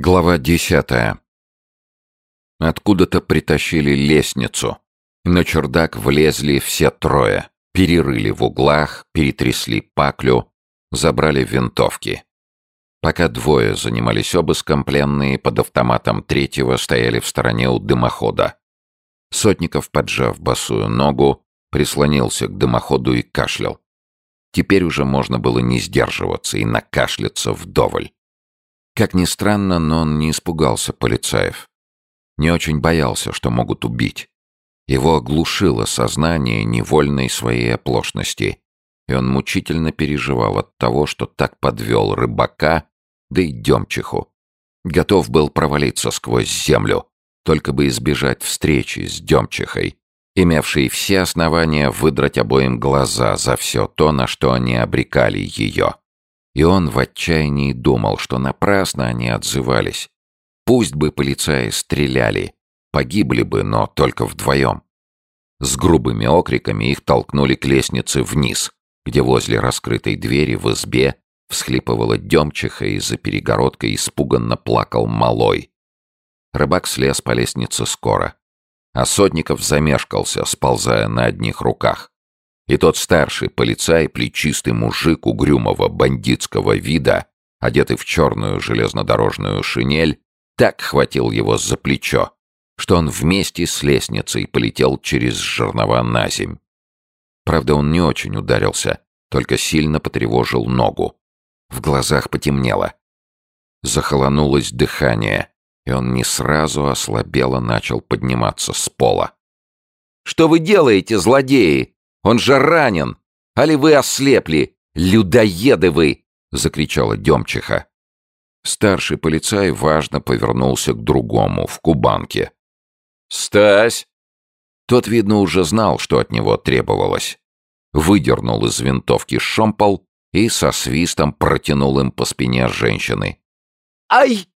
Глава десятая. Откуда-то притащили лестницу. На чердак влезли все трое. Перерыли в углах, перетрясли паклю, забрали винтовки. Пока двое занимались обыском, пленные под автоматом третьего стояли в стороне у дымохода. Сотников, поджав босую ногу, прислонился к дымоходу и кашлял. Теперь уже можно было не сдерживаться и накашляться вдоволь. Как ни странно, но он не испугался полицаев. Не очень боялся, что могут убить. Его оглушило сознание невольной своей оплошности, и он мучительно переживал от того, что так подвел рыбака, да и Демчиху. Готов был провалиться сквозь землю, только бы избежать встречи с Демчихой, имевшей все основания выдрать обоим глаза за все то, на что они обрекали ее. И он в отчаянии думал, что напрасно они отзывались. Пусть бы полицаи стреляли, погибли бы, но только вдвоем. С грубыми окриками их толкнули к лестнице вниз, где возле раскрытой двери в избе всхлипывала Демчиха и за перегородкой испуганно плакал малой. Рыбак слез по лестнице скоро, а Сотников замешкался, сползая на одних руках. И тот старший полицай, плечистый мужик угрюмого бандитского вида, одетый в черную железнодорожную шинель, так хватил его за плечо, что он вместе с лестницей полетел через жернова на земь. Правда, он не очень ударился, только сильно потревожил ногу. В глазах потемнело. Захолонулось дыхание, и он не сразу ослабело начал подниматься с пола. «Что вы делаете, злодеи?» Он же ранен! Али вы ослепли? Людоеды вы!» — закричала Демчиха. Старший полицай важно повернулся к другому, в кубанке. «Стась!» Тот, видно, уже знал, что от него требовалось. Выдернул из винтовки шомпол и со свистом протянул им по спине женщины. «Ай!»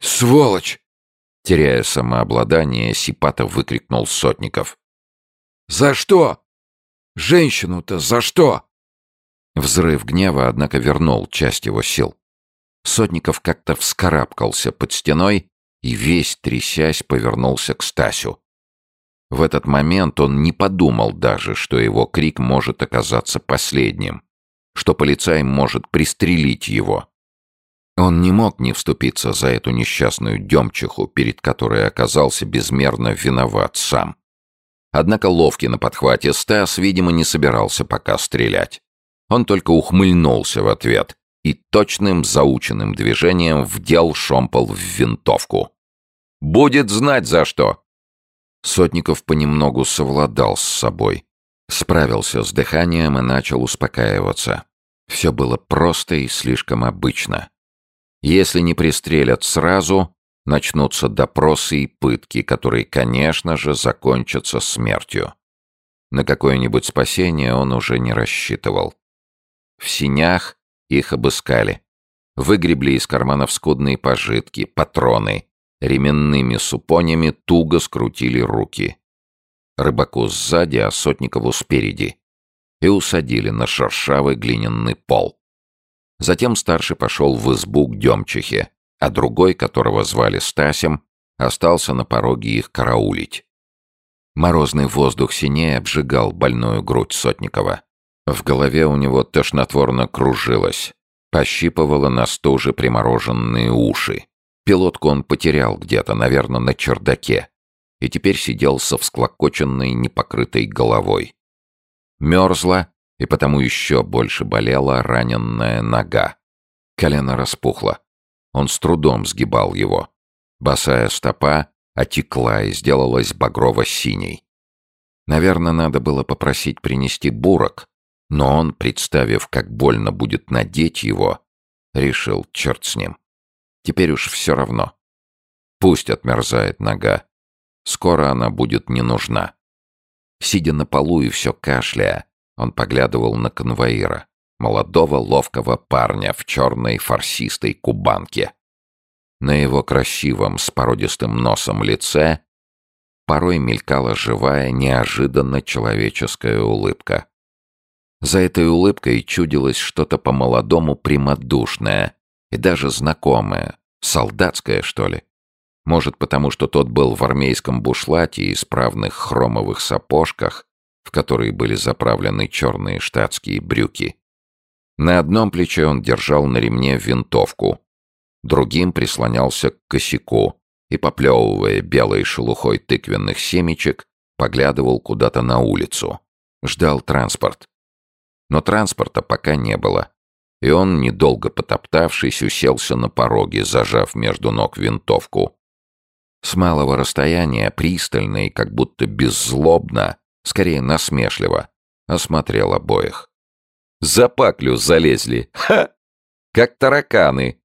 «Сволочь!» Теряя самообладание, Сипатов выкрикнул Сотников. «За что?» Женщину-то за что?» Взрыв гнева, однако, вернул часть его сил. Сотников как-то вскарабкался под стеной и весь, трясясь, повернулся к Стасю. В этот момент он не подумал даже, что его крик может оказаться последним, что полицай может пристрелить его. Он не мог не вступиться за эту несчастную демчиху, перед которой оказался безмерно виноват сам. Однако ловкий на подхвате Стас, видимо, не собирался пока стрелять. Он только ухмыльнулся в ответ и точным заученным движением вдел шомпол в винтовку. «Будет знать за что!» Сотников понемногу совладал с собой, справился с дыханием и начал успокаиваться. Все было просто и слишком обычно. Если не пристрелят сразу, начнутся допросы и пытки, которые, конечно же, закончатся смертью. На какое-нибудь спасение он уже не рассчитывал. В синях их обыскали. Выгребли из карманов скудные пожитки, патроны. Ременными супонями туго скрутили руки. Рыбаку сзади, а Сотникову спереди. И усадили на шершавый глиняный пол. Затем старший пошел в избу к Демчихе, а другой, которого звали Стасем, остался на пороге их караулить. Морозный воздух синее обжигал больную грудь Сотникова. В голове у него тошнотворно кружилось, пощипывало на стуже примороженные уши. Пилотку он потерял где-то, наверное, на чердаке, и теперь сидел со всклокоченной непокрытой головой. Мерзла, и потому еще больше болела раненная нога. Колено распухло. Он с трудом сгибал его. Босая стопа отекла и сделалась багрово-синей. Наверное, надо было попросить принести бурок, но он, представив, как больно будет надеть его, решил, черт с ним. Теперь уж все равно. Пусть отмерзает нога. Скоро она будет не нужна. Сидя на полу и все кашляя, он поглядывал на конвоира молодого ловкого парня в черной фарсистой кубанке. На его красивом с породистым носом лице порой мелькала живая, неожиданно человеческая улыбка. За этой улыбкой чудилось что-то по-молодому прямодушное и даже знакомое, Солдатское, что ли? Может, потому что тот был в армейском бушлате и исправных хромовых сапожках, в которые были заправлены черные штатские брюки. На одном плече он держал на ремне винтовку, другим прислонялся к косяку и, поплевывая белой шелухой тыквенных семечек, поглядывал куда-то на улицу. Ждал транспорт. Но транспорта пока не было. И он, недолго потоптавшись, уселся на пороге, зажав между ног винтовку. С малого расстояния, пристально и как будто беззлобно, скорее насмешливо, осмотрел обоих. «За паклю залезли! Ха! Как тараканы!»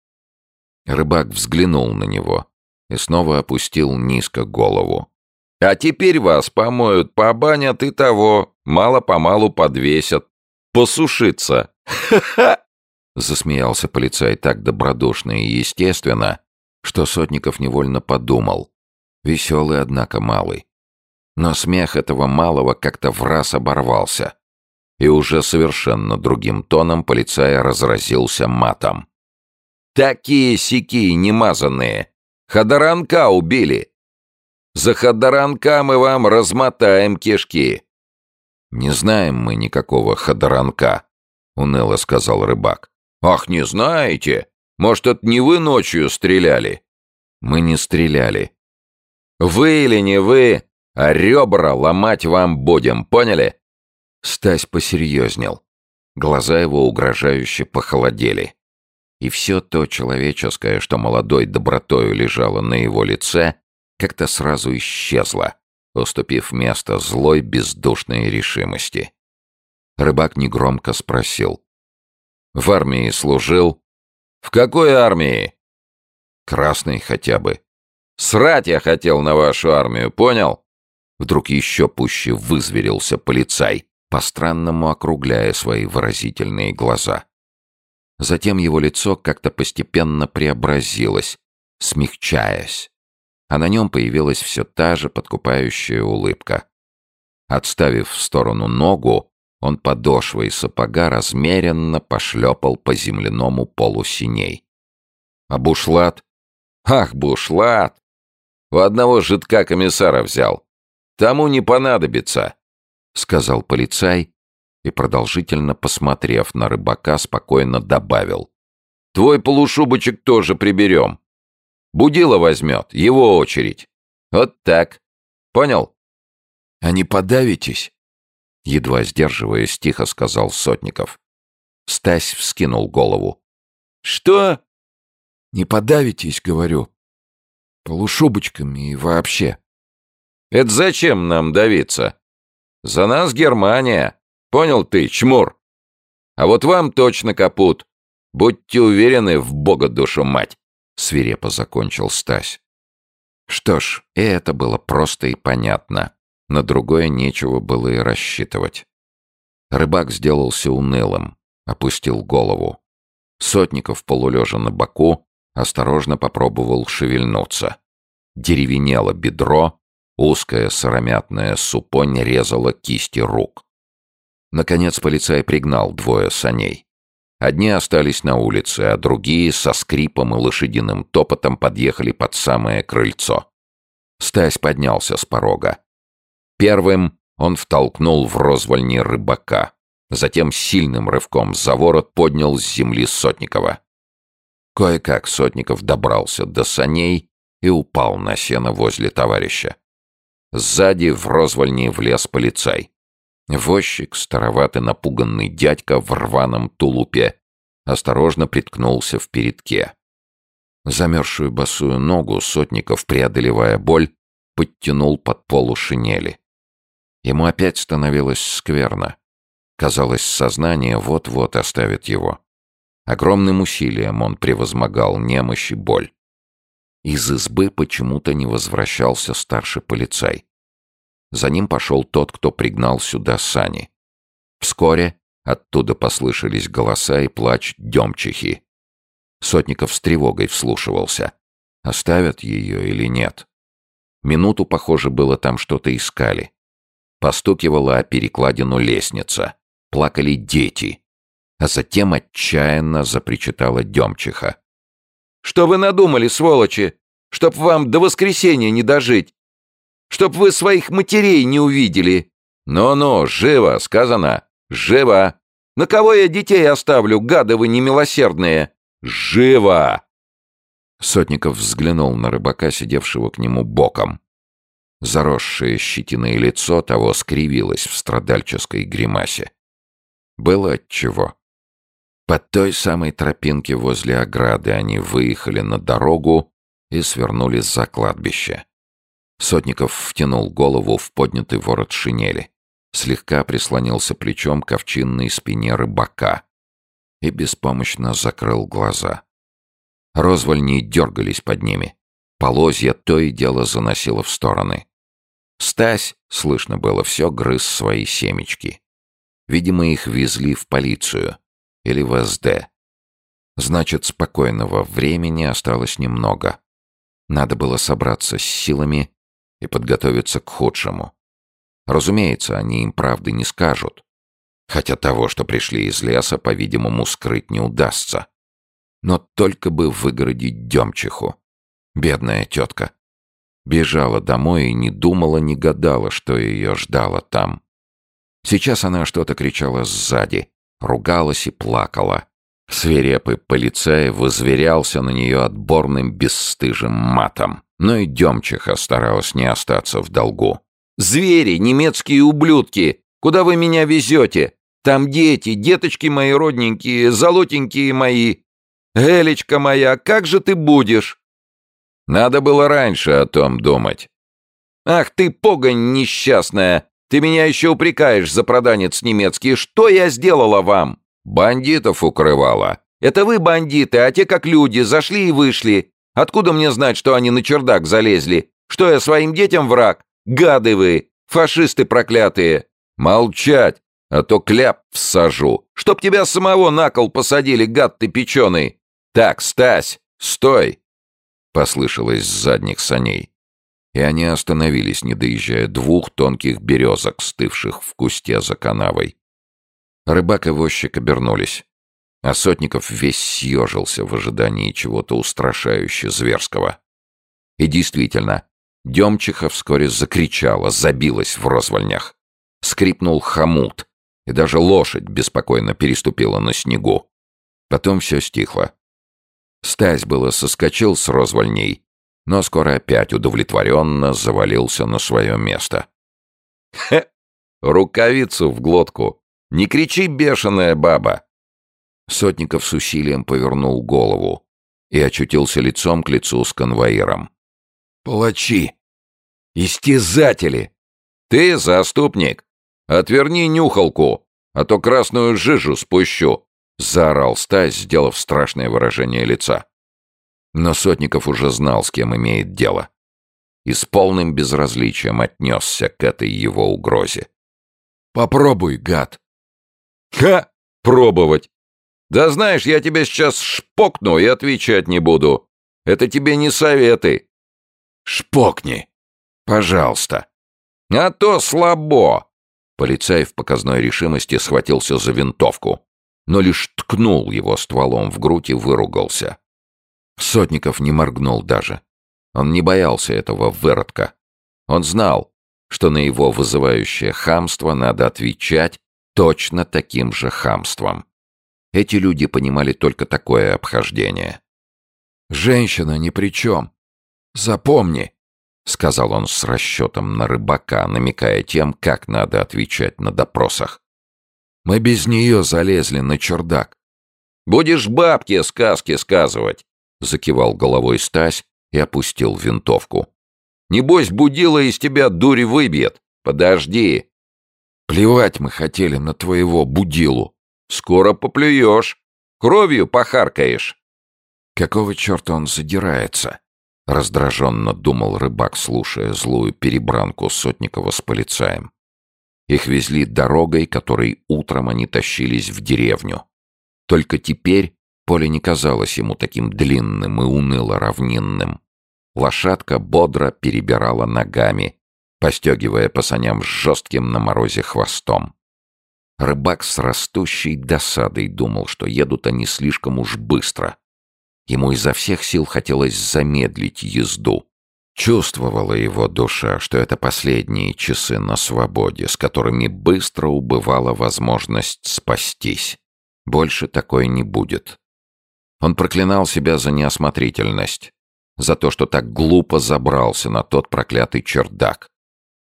Рыбак взглянул на него и снова опустил низко голову. «А теперь вас помоют, побанят и того, мало-помалу подвесят. Посушиться! Ха-ха!» Засмеялся полицай так добродушно и естественно, что Сотников невольно подумал. Веселый, однако, малый. Но смех этого малого как-то в раз оборвался. И уже совершенно другим тоном полицай разразился матом. «Такие сики немазанные! Ходоранка убили! За Ходоранка мы вам размотаем кишки!» «Не знаем мы никакого Ходоранка», — уныло сказал рыбак. «Ах, не знаете? Может, это не вы ночью стреляли?» «Мы не стреляли». «Вы или не вы, а ребра ломать вам будем, поняли?» Стась посерьезнел. Глаза его угрожающе похолодели. И все то человеческое, что молодой добротою лежало на его лице, как-то сразу исчезло, уступив место злой бездушной решимости. Рыбак негромко спросил. В армии служил. В какой армии? Красный хотя бы. Срать я хотел на вашу армию, понял? Вдруг еще пуще вызверился полицай, по-странному округляя свои выразительные глаза. Затем его лицо как-то постепенно преобразилось, смягчаясь, а на нем появилась все та же подкупающая улыбка. Отставив в сторону ногу, он подошвой сапога размеренно пошлепал по земляному полу синей. А бушлат? Ах, бушлат! У одного жидка комиссара взял. Тому не понадобится, — сказал полицай и, продолжительно посмотрев на рыбака, спокойно добавил. Твой полушубочек тоже приберем. Будила возьмет, его очередь. Вот так. Понял? А не подавитесь? Едва сдерживаясь, тихо сказал Сотников. Стась вскинул голову. «Что?» «Не подавитесь, говорю. Полушубочками и вообще». «Это зачем нам давиться? За нас Германия. Понял ты, чмур? А вот вам точно капут. Будьте уверены в бога душу мать!» Свирепо закончил Стась. Что ж, и это было просто и понятно. На другое нечего было и рассчитывать. Рыбак сделался унылым, опустил голову. Сотников, полулежа на боку, осторожно попробовал шевельнуться. Деревенело бедро, узкая сыромятная супонь резала кисти рук. Наконец полицай пригнал двое саней. Одни остались на улице, а другие со скрипом и лошадиным топотом подъехали под самое крыльцо. Стась поднялся с порога. Первым он втолкнул в розвольни рыбака. Затем сильным рывком за ворот поднял с земли Сотникова. Кое-как Сотников добрался до саней и упал на сено возле товарища. Сзади в розвольни влез полицай. Возчик, староватый напуганный дядька в рваном тулупе, осторожно приткнулся в передке. Замерзшую босую ногу Сотников, преодолевая боль, подтянул под полу шинели. Ему опять становилось скверно. Казалось, сознание вот-вот оставит его. Огромным усилием он превозмогал немощь и боль. Из избы почему-то не возвращался старший полицай. За ним пошел тот, кто пригнал сюда сани. Вскоре оттуда послышались голоса и плач демчихи. Сотников с тревогой вслушивался. Оставят ее или нет? Минуту, похоже, было там что-то искали. Постукивала о перекладину лестница. Плакали дети. А затем отчаянно запричитала Демчиха. Что вы надумали, сволочи? Чтоб вам до воскресенья не дожить. Чтоб вы своих матерей не увидели. Ну-ну, живо, сказано. Живо. На кого я детей оставлю, гады вы немилосердные? Живо!» Сотников взглянул на рыбака, сидевшего к нему боком. Заросшее щетиной лицо того скривилось в страдальческой гримасе. Было отчего. Под той самой тропинке возле ограды они выехали на дорогу и свернули за кладбище. Сотников втянул голову в поднятый ворот шинели, слегка прислонился плечом к овчинной спине рыбака и беспомощно закрыл глаза. Розвольни дергались под ними. Полозья то и дело заносило в стороны. Стась, слышно было, все грыз свои семечки. Видимо, их везли в полицию или в СД. Значит, спокойного времени осталось немного. Надо было собраться с силами и подготовиться к худшему. Разумеется, они им правды не скажут. Хотя того, что пришли из леса, по-видимому, скрыть не удастся. Но только бы выгородить Демчиху. Бедная тетка. Бежала домой и не думала, не гадала, что ее ждало там. Сейчас она что-то кричала сзади, ругалась и плакала. Свирепый полицай возверялся на нее отборным бесстыжим матом. Но и Демчиха старалась не остаться в долгу. «Звери, немецкие ублюдки! Куда вы меня везете? Там дети, деточки мои родненькие, золотенькие мои! Элечка моя, как же ты будешь?» Надо было раньше о том думать. «Ах ты, погонь несчастная! Ты меня еще упрекаешь за проданец немецкий. Что я сделала вам?» «Бандитов укрывала». «Это вы бандиты, а те как люди, зашли и вышли. Откуда мне знать, что они на чердак залезли? Что я своим детям враг? Гады вы! Фашисты проклятые!» «Молчать, а то кляп всажу. Чтоб тебя самого на кол посадили, гад ты печеный!» «Так, Стась, стой!» послышалось с задних саней. И они остановились, не доезжая двух тонких березок, стывших в кусте за канавой. Рыбак и возчик обернулись, а Сотников весь съежился в ожидании чего-то устрашающе зверского. И действительно, Демчиха вскоре закричала, забилась в розвольнях. Скрипнул хомут, и даже лошадь беспокойно переступила на снегу. Потом все стихло. Стась было соскочил с розвольней, но скоро опять удовлетворенно завалился на свое место. «Хе! Рукавицу в глотку! Не кричи, бешеная баба!» Сотников с усилием повернул голову и очутился лицом к лицу с конвоиром. «Палачи! Истязатели! Ты заступник! Отверни нюхалку, а то красную жижу спущу!» Заорал Стась, сделав страшное выражение лица. Но Сотников уже знал, с кем имеет дело. И с полным безразличием отнесся к этой его угрозе. «Попробуй, гад!» «Ха! Пробовать! Да знаешь, я тебя сейчас шпокну и отвечать не буду. Это тебе не советы!» «Шпокни! Пожалуйста!» «А то слабо!» Полицай в показной решимости схватился за винтовку но лишь ткнул его стволом в грудь и выругался. Сотников не моргнул даже. Он не боялся этого выродка. Он знал, что на его вызывающее хамство надо отвечать точно таким же хамством. Эти люди понимали только такое обхождение. «Женщина ни при чем. Запомни», — сказал он с расчетом на рыбака, намекая тем, как надо отвечать на допросах. Мы без нее залезли на чердак. «Будешь бабке сказки сказывать», — закивал головой Стась и опустил винтовку. «Небось, будила из тебя дури выбьет. Подожди». «Плевать мы хотели на твоего будилу. Скоро поплюешь. Кровью похаркаешь». «Какого черта он задирается?» — раздраженно думал рыбак, слушая злую перебранку Сотникова с полицаем. Их везли дорогой, которой утром они тащились в деревню. Только теперь поле не казалось ему таким длинным и уныло-равнинным. Лошадка бодро перебирала ногами, постегивая по саням с жестким на морозе хвостом. Рыбак с растущей досадой думал, что едут они слишком уж быстро. Ему изо всех сил хотелось замедлить езду. Чувствовала его душа, что это последние часы на свободе, с которыми быстро убывала возможность спастись. Больше такой не будет. Он проклинал себя за неосмотрительность, за то, что так глупо забрался на тот проклятый чердак,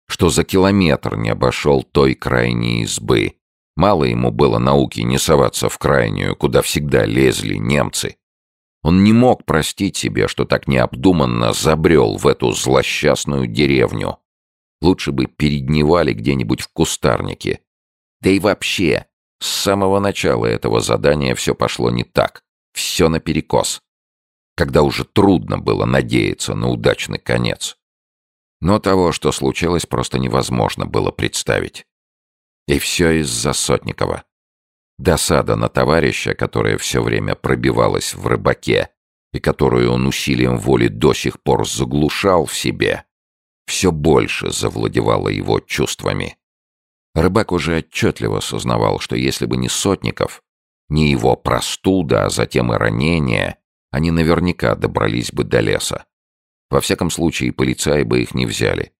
что за километр не обошел той крайней избы. Мало ему было науки не соваться в крайнюю, куда всегда лезли немцы. Он не мог простить себе, что так необдуманно забрел в эту злосчастную деревню. Лучше бы передневали где-нибудь в кустарнике. Да и вообще, с самого начала этого задания все пошло не так. Все наперекос. Когда уже трудно было надеяться на удачный конец. Но того, что случилось, просто невозможно было представить. И все из-за Сотникова. Досада на товарища, которая все время пробивалась в рыбаке и которую он усилием воли до сих пор заглушал в себе, все больше завладевала его чувствами. Рыбак уже отчетливо сознавал, что если бы не Сотников, не его простуда, а затем и ранение, они наверняка добрались бы до леса. Во всяком случае, полицаи бы их не взяли.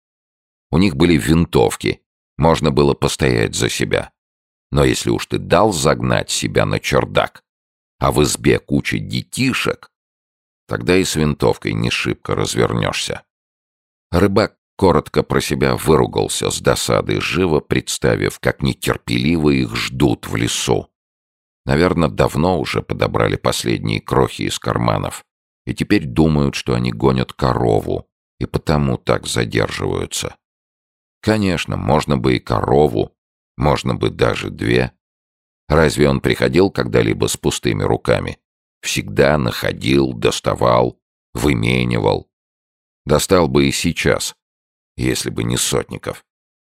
У них были винтовки, можно было постоять за себя. Но если уж ты дал загнать себя на чердак, а в избе куча детишек, тогда и с винтовкой не шибко развернешься. Рыбак коротко про себя выругался с досады, живо представив, как нетерпеливо их ждут в лесу. Наверное, давно уже подобрали последние крохи из карманов и теперь думают, что они гонят корову, и потому так задерживаются. Конечно, можно бы и корову, можно бы даже две. Разве он приходил когда-либо с пустыми руками? Всегда находил, доставал, выменивал. Достал бы и сейчас, если бы не Сотников.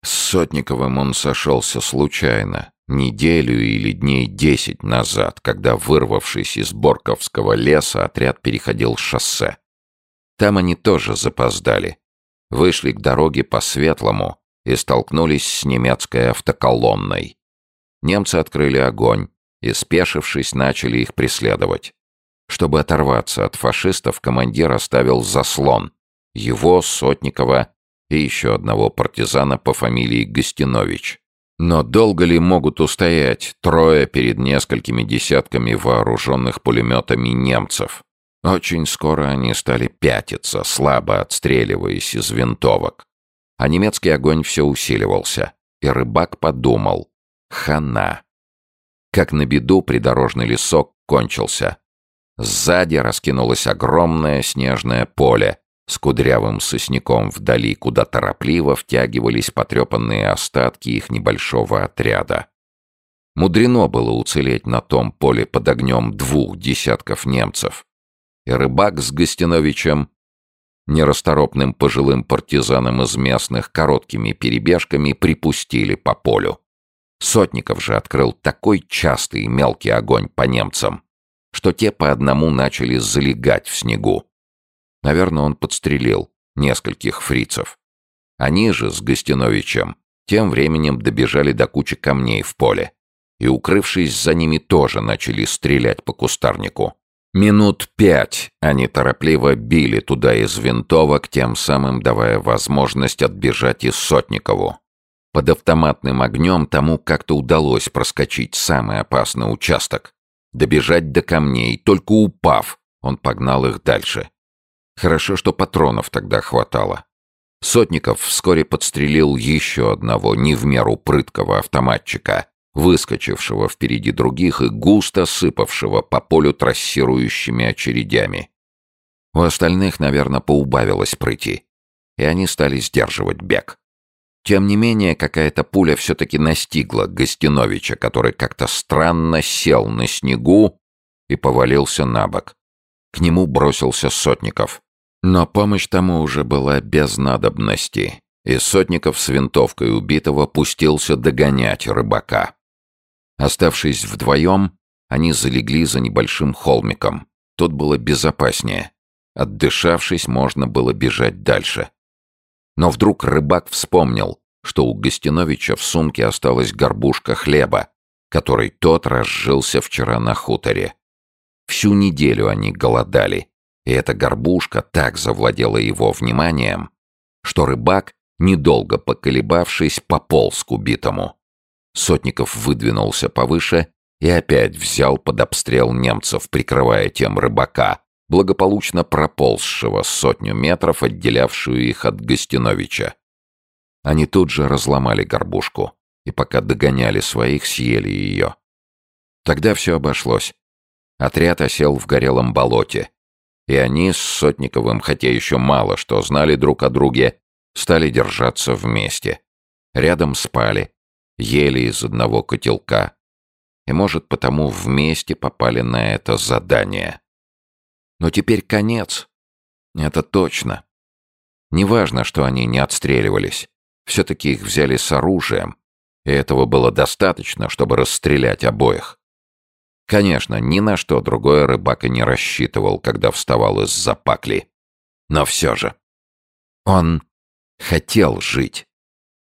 С Сотниковым он сошелся случайно, неделю или дней десять назад, когда, вырвавшись из Борковского леса, отряд переходил шоссе. Там они тоже запоздали. Вышли к дороге по Светлому, и столкнулись с немецкой автоколонной. Немцы открыли огонь и, спешившись, начали их преследовать. Чтобы оторваться от фашистов, командир оставил заслон. Его, Сотникова и еще одного партизана по фамилии Гостинович. Но долго ли могут устоять трое перед несколькими десятками вооруженных пулеметами немцев? Очень скоро они стали пятиться, слабо отстреливаясь из винтовок. А немецкий огонь все усиливался, и рыбак подумал «Хана». Как на беду придорожный лесок кончился. Сзади раскинулось огромное снежное поле с кудрявым сосняком вдали, куда торопливо втягивались потрепанные остатки их небольшого отряда. Мудрено было уцелеть на том поле под огнем двух десятков немцев. И рыбак с Гостиновичем нерасторопным пожилым партизанам из местных короткими перебежками припустили по полю. Сотников же открыл такой частый мелкий огонь по немцам, что те по одному начали залегать в снегу. Наверное, он подстрелил нескольких фрицев. Они же с Гостиновичем тем временем добежали до кучи камней в поле и, укрывшись за ними, тоже начали стрелять по кустарнику. Минут пять они торопливо били туда из винтовок, тем самым давая возможность отбежать из Сотникову. Под автоматным огнем тому как-то удалось проскочить самый опасный участок. Добежать до камней, только упав, он погнал их дальше. Хорошо, что патронов тогда хватало. Сотников вскоре подстрелил еще одного не в меру прыткого автоматчика, выскочившего впереди других и густо сыпавшего по полю трассирующими очередями. У остальных, наверное, поубавилось прыти, и они стали сдерживать бег. Тем не менее, какая-то пуля все-таки настигла Гостиновича, который как-то странно сел на снегу и повалился на бок. К нему бросился Сотников. Но помощь тому уже была без надобности, и Сотников с винтовкой убитого пустился догонять рыбака. Оставшись вдвоем, они залегли за небольшим холмиком. Тут было безопаснее. Отдышавшись, можно было бежать дальше. Но вдруг рыбак вспомнил, что у Гостиновича в сумке осталась горбушка хлеба, который тот разжился вчера на хуторе. Всю неделю они голодали, и эта горбушка так завладела его вниманием, что рыбак, недолго поколебавшись, пополз к убитому. Сотников выдвинулся повыше и опять взял под обстрел немцев, прикрывая тем рыбака, благополучно проползшего сотню метров, отделявшую их от Гостиновича. Они тут же разломали горбушку и пока догоняли своих, съели ее. Тогда все обошлось. Отряд осел в горелом болоте, и они с Сотниковым, хотя еще мало что знали друг о друге, стали держаться вместе. Рядом спали, ели из одного котелка. И, может, потому вместе попали на это задание. Но теперь конец. Это точно. Неважно, что они не отстреливались. Все-таки их взяли с оружием, и этого было достаточно, чтобы расстрелять обоих. Конечно, ни на что другое рыбак и не рассчитывал, когда вставал из-за пакли. Но все же. Он хотел жить.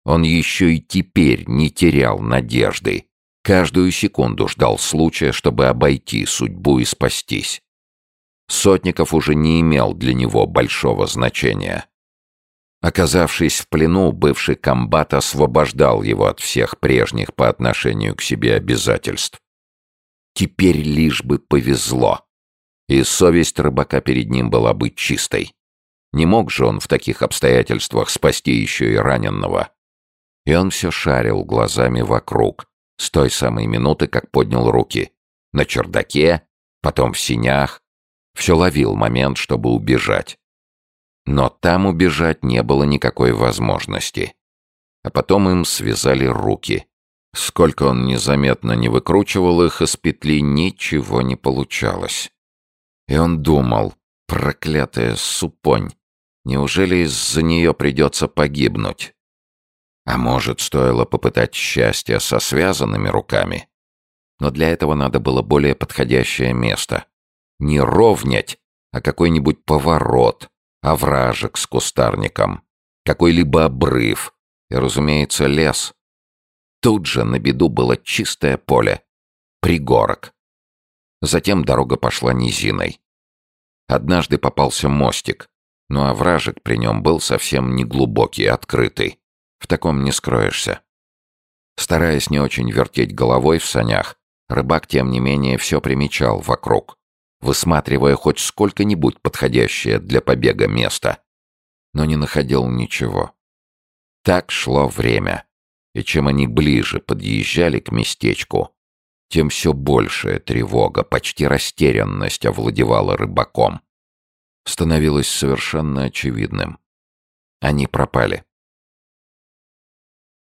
Он еще и теперь не терял надежды. Каждую секунду ждал случая, чтобы обойти судьбу и спастись. Сотников уже не имел для него большого значения. Оказавшись в плену, бывший комбат освобождал его от всех прежних по отношению к себе обязательств. Теперь лишь бы повезло. И совесть рыбака перед ним была быть чистой. Не мог же он в таких обстоятельствах спасти еще и раненного. И он все шарил глазами вокруг, с той самой минуты, как поднял руки. На чердаке, потом в синях. Все ловил момент, чтобы убежать. Но там убежать не было никакой возможности. А потом им связали руки. Сколько он незаметно не выкручивал их из петли, ничего не получалось. И он думал, проклятая супонь, неужели из-за нее придется погибнуть? А может, стоило попытать счастье со связанными руками? Но для этого надо было более подходящее место. Не ровнять, а какой-нибудь поворот, овражек с кустарником, какой-либо обрыв и, разумеется, лес. Тут же на беду было чистое поле, пригорок. Затем дорога пошла низиной. Однажды попался мостик, но овражек при нем был совсем неглубокий, открытый. В таком не скроешься. Стараясь не очень вертеть головой в санях, рыбак, тем не менее, все примечал вокруг высматривая хоть сколько-нибудь подходящее для побега место, но не находил ничего. Так шло время, и чем они ближе подъезжали к местечку, тем все большая тревога, почти растерянность овладевала рыбаком. Становилось совершенно очевидным. Они пропали.